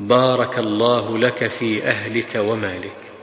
بارك الله لك في أهلك ومالك.